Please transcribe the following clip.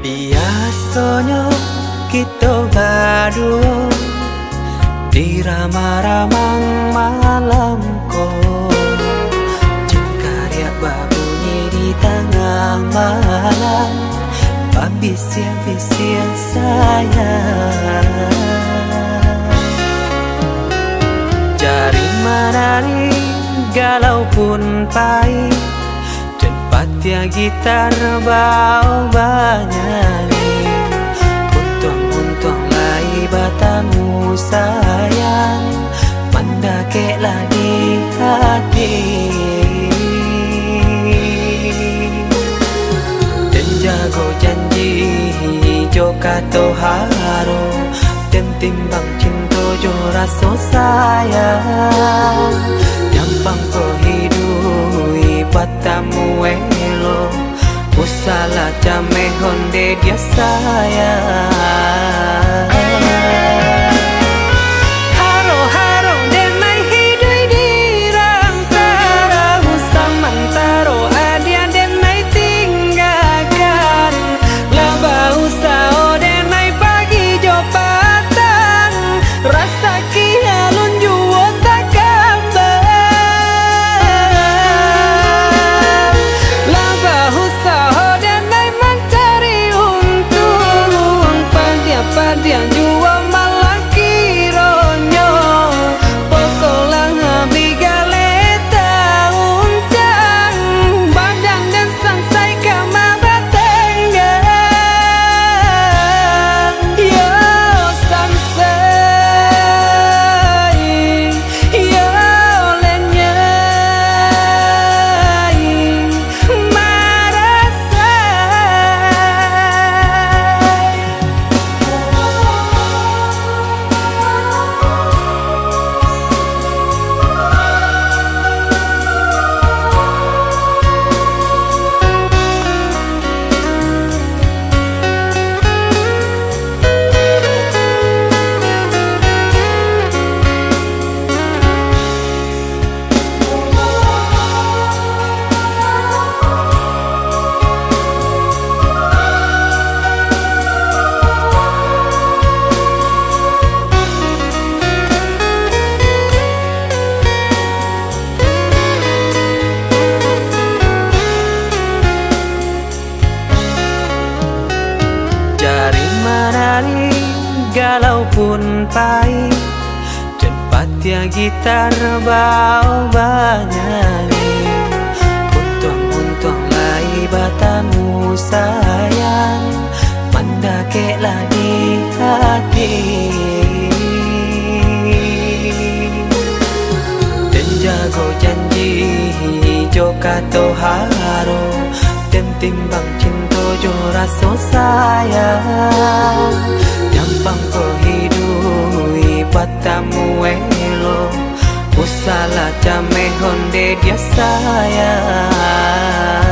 Rasanya kita berdua Di ramah-ramah malamku Jengkarya babunyi di tengah malam Babisia-bisia sayang? Jari menari galau pun pahit Tempat yang gitar bau banyak. Untung-untung lai batamu sayang. Mendakeklah di hati. Dan jago janji kata haru, Dan timbang cinta jo rasa sayang. Nyampang ko hidui batamu elo Usala jame honde dia sayang menari galau pun pahit Tempat yang gitar bau banyak Untung-untung lai batamu, sayang Mendakeklah di hati. Dan jago janji Joka toharo Dan timbang cinta jo rasa sayang. Nyampang ko hidui batamu elo. Usala jame honde dia sayang